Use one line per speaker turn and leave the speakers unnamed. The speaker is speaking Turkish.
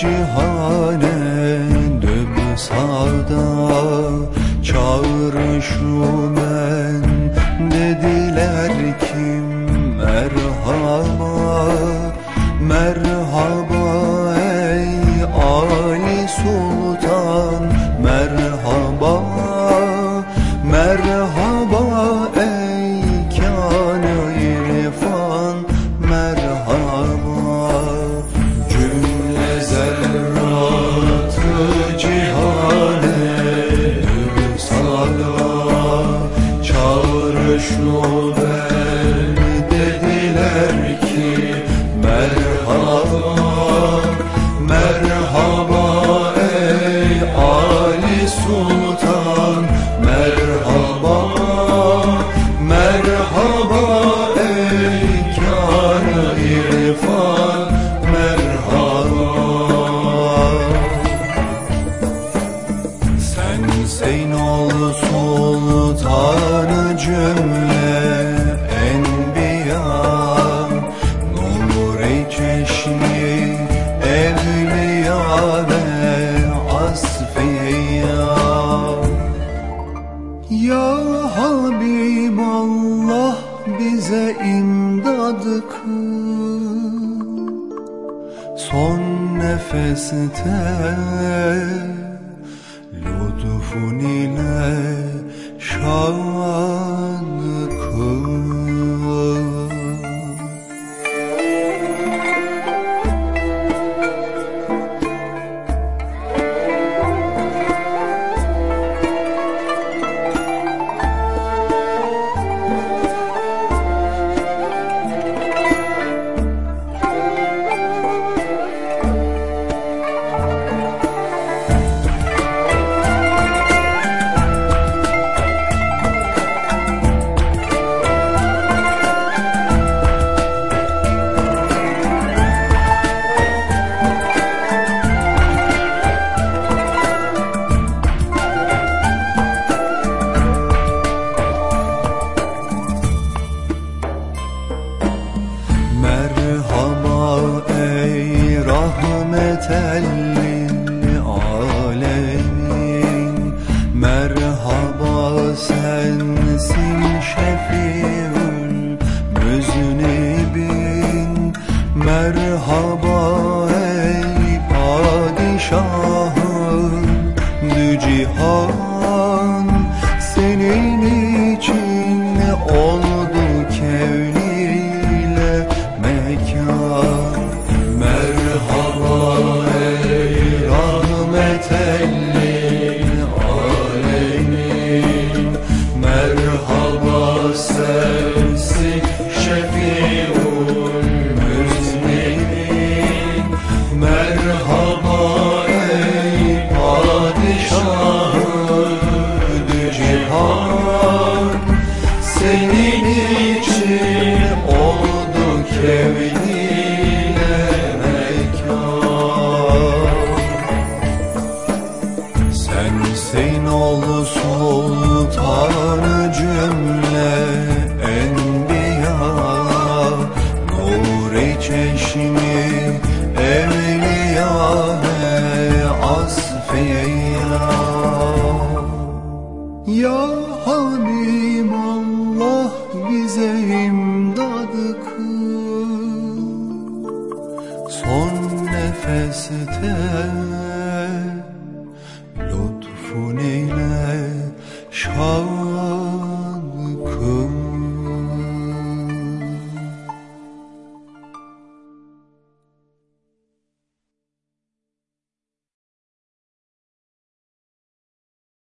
绝后。Çağrış Nobel dediler ki Merhaba Merhaba ey Ali Sultan Merhaba Merhaba ey kâr irfan cümle enbiya Nur-i çeşmi evliya ve asfiya. Ya Habiballah bize imdad kıl. Son nefeste lütfun ile şan lil alemin Merhaba sensin şefiül müznibin Merhaba Senin için oldu kevniyle mekan Sen Zeynol Sultanı cümle enbiya. Nur-i çeşmi evliya ve asfiya Ya Habiballah bize imdad kıl. Son nefeste lütfun ile şan